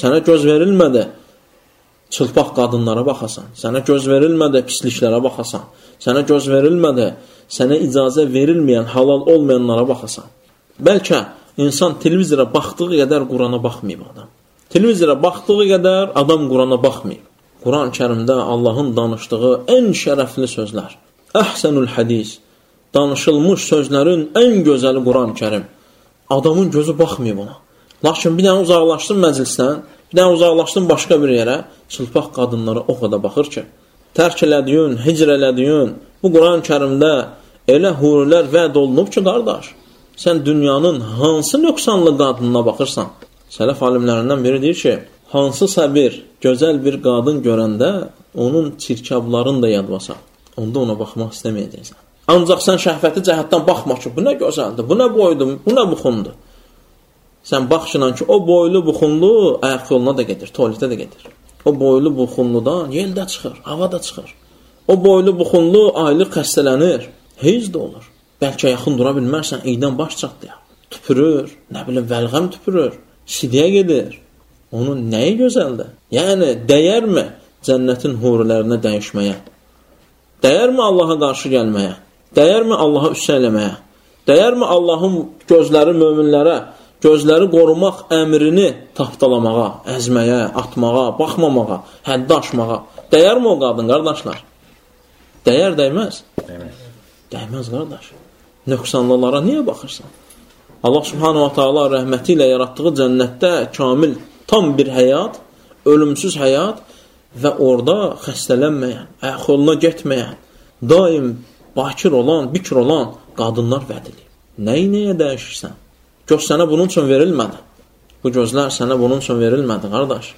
Sənə göz verilmədi çılpaq qadınlara baxasan. Sənə göz verilmədi pisliklərə baxasan. Sənə göz verilmədi sənə icazə verilməyən, halal olmayanlara baxasan. Bəlkə insan televizora baxdığı qədər Qurana baxmayıb adam. Televizora baxdığı qədər adam Qurana baxmayıb. Quran-Kərimdə Allahın danışdığı ən şərəfli sözlər. Əhsənul hədis. Danışılmış sözlərin ən gözəli Quran-Kərim. Adamın gözü baxmayıb ona. Lakin bir dənə uzaqlaşdın məclisdən, bir dənə uzaqlaşdın başqa bir yerə, çılpaq qadınlara o qədər baxır ki, tərk elədiyin, hicr elədiyin, bu Quran-Kərimdə elə hurilər vəd olunub ki, qardaş, sən dünyanın hansı nöqsanlı qadınına baxırsan? Sələf alimlərindən biri deyir ki, hansısa bir gözəl bir qadın görəndə onun çirkablarını da yadvasa, onda ona baxmaq istəməyəcəksən. Ancaq sən şəhvəti cəhətdən baxma ki, bu nə gözəldir, bu nə boydur, bu nə buxundur. Sən baxışla ki, o boylu buxunlu ayaq yoluna da gedir, tualetə də gedir. O boylu buxunludan yel də çıxır, hava da çıxır. O boylu buxunlu aylıq xəstələnir, heyz də olur. Bəlkə yaxın dura bilmərsən, eydən baş çatdı. Tüpürür, nə bilim, vəlğəm tüpürür, sidiyə gedir. Onun nəyi gözəldir? Yəni, dəyərmi cənnətin hurilərinə dəyişməyə? Dəyərmi Allaha qarşı gəlməyə? Dəyərmi Allaha üstə eləməyə? Dəyərmi Allahın gözləri möminlərə gözləri qorumaq əmrini tapdalamağa, əzməyə, atmağa, baxmamağa, həddi aşmağa. Dəyərmi o qadın, qardaşlar? Dəyər, dəyməz? Dəyməz. Dəyməz, qardaş. Nöqsanlılara niyə baxırsan? Allah subhanahu wa ta'ala rəhməti ilə yaratdığı cənnətdə kamil, tam bir həyat, ölümsüz həyat və orada xəstələnməyən, əxoluna getməyən, daim bakir olan, bikr olan qadınlar vəd edir. Nəyi nəyə dəyişirsən? Göz sənə bunun üçün verilmədi. Bu gözlər sənə bunun üçün verilmədi, qardaş.